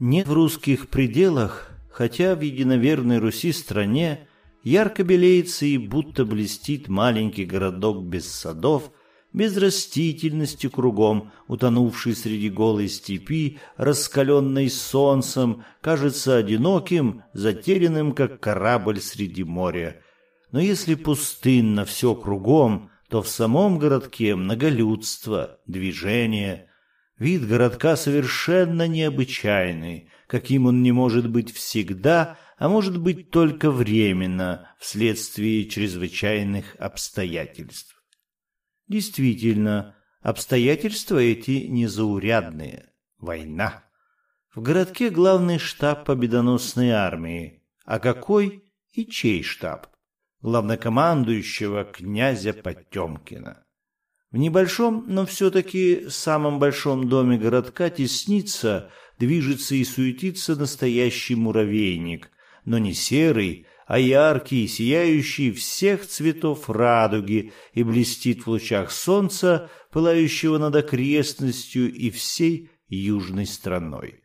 Нет в русских пределах, хотя в единоверной Руси стране ярко белеется и будто блестит маленький городок без садов, без растительности кругом, утонувший среди голой степи, раскаленной солнцем, кажется одиноким, затерянным, как корабль среди моря. Но если пустынно все кругом, то в самом городке многолюдство, движение, Вид городка совершенно необычайный, каким он не может быть всегда, а может быть только временно, вследствие чрезвычайных обстоятельств. Действительно, обстоятельства эти незаурядные. Война. В городке главный штаб победоносной армии. А какой и чей штаб? Главнокомандующего князя Потемкина. В небольшом, но все-таки самом большом доме городка теснится, движется и суетится настоящий муравейник, но не серый, а яркий, сияющий всех цветов радуги и блестит в лучах солнца, пылающего над окрестностью и всей южной страной.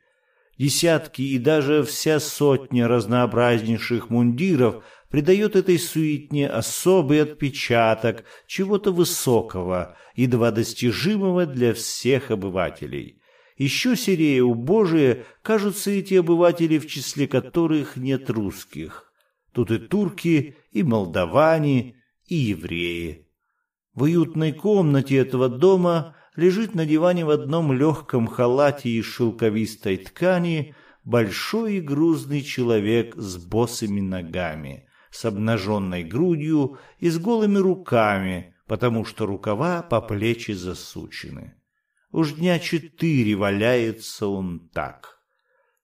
Десятки и даже вся сотня разнообразнейших мундиров – придает этой суетне особый отпечаток чего-то высокого, едва достижимого для всех обывателей. Еще серее убожие кажутся эти обыватели, в числе которых нет русских. Тут и турки, и молдаване, и евреи. В уютной комнате этого дома лежит на диване в одном легком халате из шелковистой ткани большой и грузный человек с босыми ногами с обнаженной грудью и с голыми руками, потому что рукава по плечи засучены. Уж дня четыре валяется он так.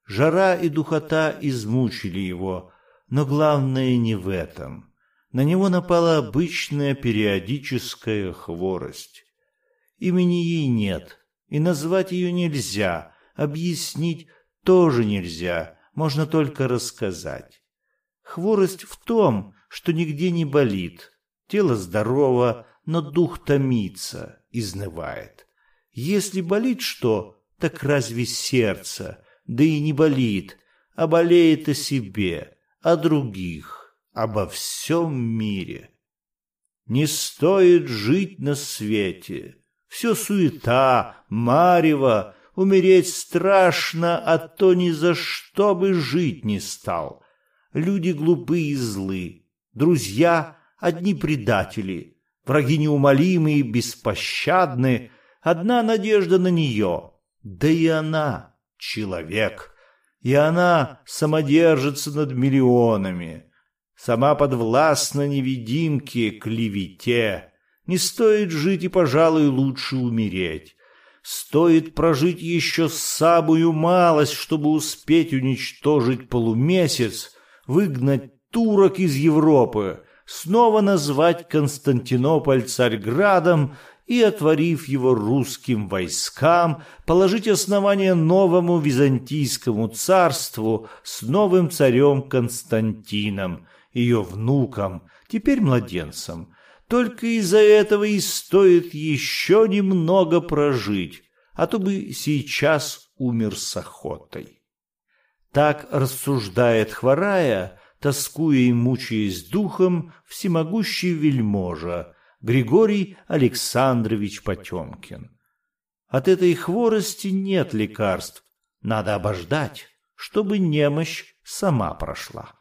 Жара и духота измучили его, но главное не в этом. На него напала обычная периодическая хворость. Имени ей нет, и назвать ее нельзя, объяснить тоже нельзя, можно только рассказать. Хворость в том, что нигде не болит. Тело здорово, но дух томится, изнывает. Если болит что, так разве сердце? Да и не болит, а болеет о себе, о других, обо всем мире. Не стоит жить на свете. Все суета, марево, умереть страшно, а то ни за что бы жить не стал. Люди глупые и злы, друзья — одни предатели, враги неумолимые и беспощадны, одна надежда на нее. Да и она — человек, и она самодержится над миллионами, сама подвластна невидимке, клевете. Не стоит жить и, пожалуй, лучше умереть. Стоит прожить еще самую малость, чтобы успеть уничтожить полумесяц, выгнать турок из Европы, снова назвать Константинополь Царьградом и, отворив его русским войскам, положить основание новому византийскому царству с новым царем Константином, ее внуком, теперь младенцем. Только из-за этого и стоит еще немного прожить, а то бы сейчас умер с охотой. Так рассуждает хворая, тоскуя и мучаясь духом, всемогущий вельможа Григорий Александрович Потемкин. От этой хворости нет лекарств, надо обождать, чтобы немощь сама прошла.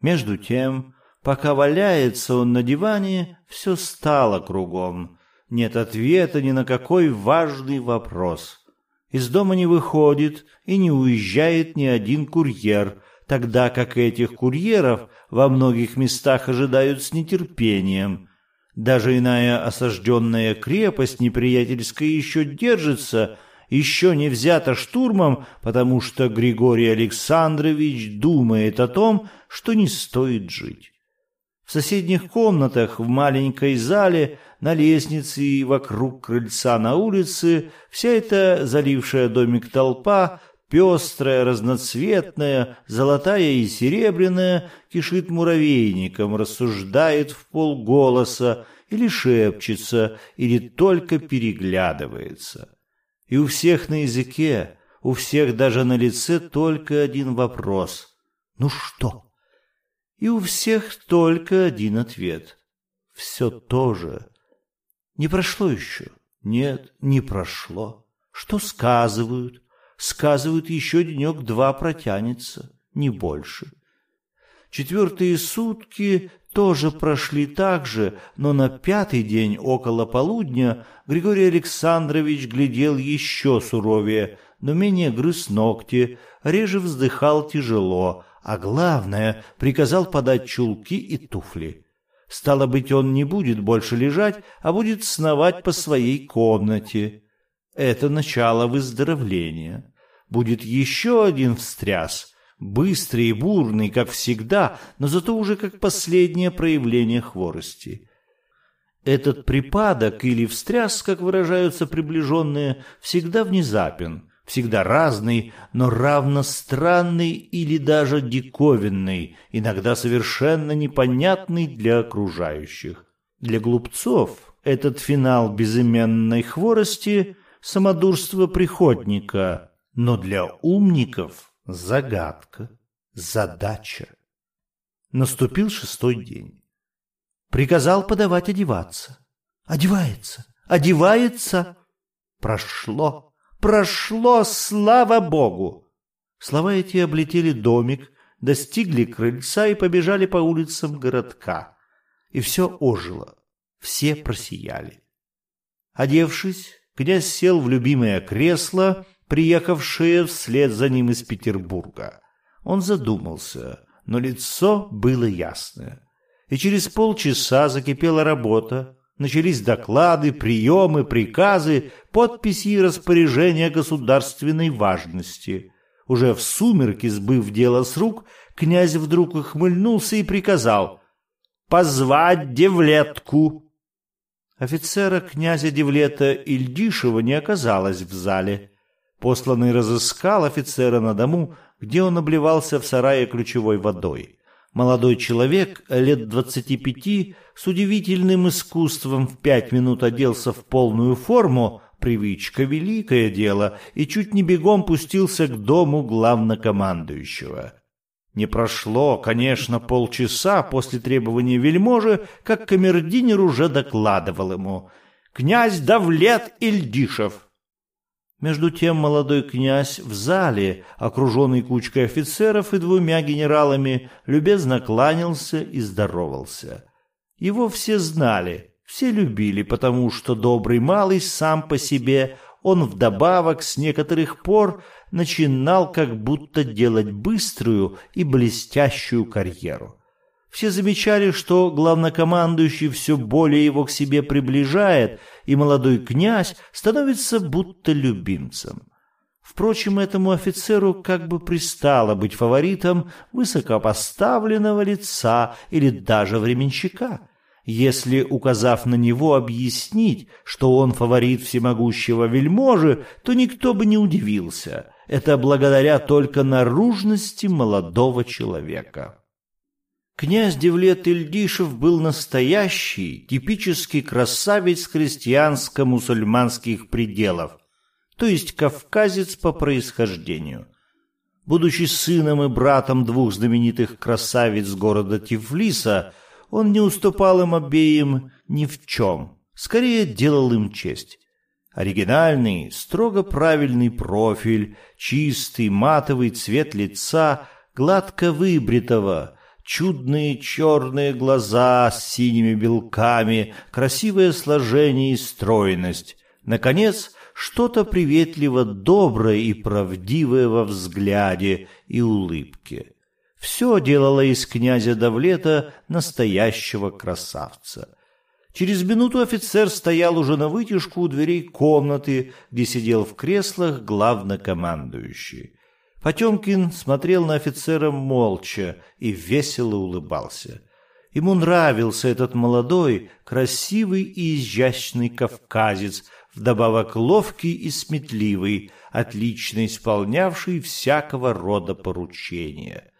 Между тем, пока валяется он на диване, все стало кругом. Нет ответа ни на какой важный вопрос. Из дома не выходит и не уезжает ни один курьер, тогда как этих курьеров во многих местах ожидают с нетерпением. Даже иная осажденная крепость неприятельская еще держится, еще не взята штурмом, потому что Григорий Александрович думает о том, что не стоит жить. В соседних комнатах, в маленькой зале, на лестнице и вокруг крыльца на улице вся эта залившая домик толпа, пестрая, разноцветная, золотая и серебряная, кишит муравейником, рассуждает в полголоса или шепчется, или только переглядывается. И у всех на языке, У всех даже на лице только один вопрос. «Ну что?» И у всех только один ответ. Все то же. Не прошло еще? Нет, не прошло. Что сказывают? Сказывают, еще денек-два протянется, не больше. Четвертые сутки тоже прошли так же, но на пятый день около полудня Григорий Александрович глядел еще суровее, но менее грыз ногти, реже вздыхал тяжело, а главное, приказал подать чулки и туфли. Стало быть, он не будет больше лежать, а будет сновать по своей комнате. Это начало выздоровления. Будет еще один встряс, быстрый и бурный, как всегда, но зато уже как последнее проявление хворости. Этот припадок или встряс, как выражаются приближенные, всегда внезапен, всегда разный, но равно странный или даже диковинный, иногда совершенно непонятный для окружающих. Для глупцов этот финал безыменной хворости – самодурство приходника, но для умников – загадка, задача. Наступил шестой день. Приказал подавать одеваться. Одевается, одевается. Прошло Прошло, слава богу! Слова эти облетели домик, достигли крыльца и побежали по улицам городка. И все ожило, все просияли. Одевшись, князь сел в любимое кресло, приехавшее вслед за ним из Петербурга. Он задумался, но лицо было ясное. И через полчаса закипела работа, Начались доклады, приемы, приказы, подписи и распоряжения государственной важности. Уже в сумерки, сбыв дело с рук, князь вдруг ухмыльнулся и приказал «Позвать Девлетку!» Офицера князя Девлета Ильдишева не оказалось в зале. Посланный разыскал офицера на дому, где он обливался в сарае ключевой водой. Молодой человек, лет двадцати пяти, с удивительным искусством в пять минут оделся в полную форму, привычка — великое дело, и чуть не бегом пустился к дому главнокомандующего. Не прошло, конечно, полчаса после требования вельможи, как камердинер уже докладывал ему «Князь Давлет Ильдишев». Между тем молодой князь в зале, окруженный кучкой офицеров и двумя генералами, любезно кланялся и здоровался. Его все знали, все любили, потому что добрый малый сам по себе, он вдобавок с некоторых пор начинал как будто делать быструю и блестящую карьеру. Все замечали, что главнокомандующий все более его к себе приближает, и молодой князь становится будто любимцем. Впрочем, этому офицеру как бы пристало быть фаворитом высокопоставленного лица или даже временщика. Если, указав на него, объяснить, что он фаворит всемогущего вельможи, то никто бы не удивился. Это благодаря только наружности молодого человека. Князь Девлет Ильдишев был настоящий, типический красавец христианско-мусульманских пределов, то есть кавказец по происхождению. Будучи сыном и братом двух знаменитых красавиц города Тифлиса, он не уступал им обеим ни в чем, скорее делал им честь. Оригинальный, строго правильный профиль, чистый матовый цвет лица, гладко выбритого – чудные черные глаза с синими белками, красивое сложение и стройность. Наконец, что-то приветливо доброе и правдивое во взгляде и улыбке. Все делало из князя Давлета настоящего красавца. Через минуту офицер стоял уже на вытяжку у дверей комнаты, где сидел в креслах главнокомандующий. Потемкин смотрел на офицера молча и весело улыбался. Ему нравился этот молодой, красивый и изящный кавказец, вдобавок ловкий и сметливый, отлично исполнявший всякого рода поручения.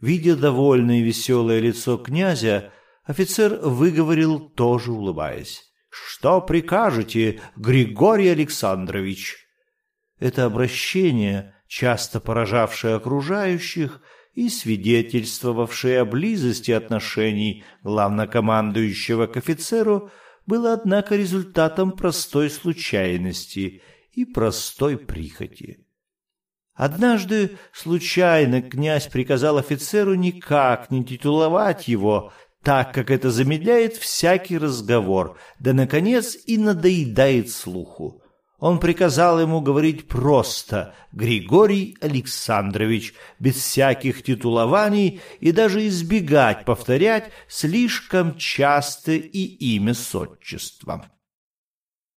Видя довольное и веселое лицо князя, офицер выговорил, тоже улыбаясь. «Что прикажете, Григорий Александрович?» Это обращение, часто поражавшее окружающих и свидетельствовавшее о близости отношений главнокомандующего к офицеру, было, однако, результатом простой случайности и простой прихоти. Однажды случайно князь приказал офицеру никак не титуловать его, так как это замедляет всякий разговор, да, наконец, и надоедает слуху. Он приказал ему говорить просто «Григорий Александрович», без всяких титулований и даже избегать повторять слишком часто и имя с отчеством.